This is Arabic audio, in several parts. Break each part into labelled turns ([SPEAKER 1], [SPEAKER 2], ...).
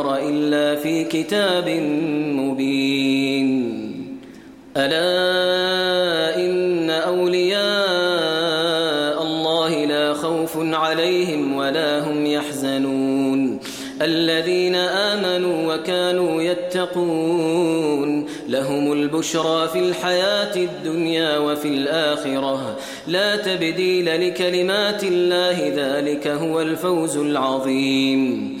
[SPEAKER 1] الأبرار إلا في كتاب مبين ألا إن أولياء الله لا خوف عليهم ولا هم يحزنون الذين آمنوا وكانوا يتقون لهم البشرى في الحياة الدنيا وفي الآخرة لا تبديل لكلمات الله ذلك هو الفوز العظيم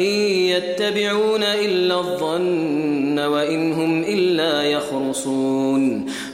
[SPEAKER 1] إن يتبعون إلا الظن وإن هم إلا يخرصون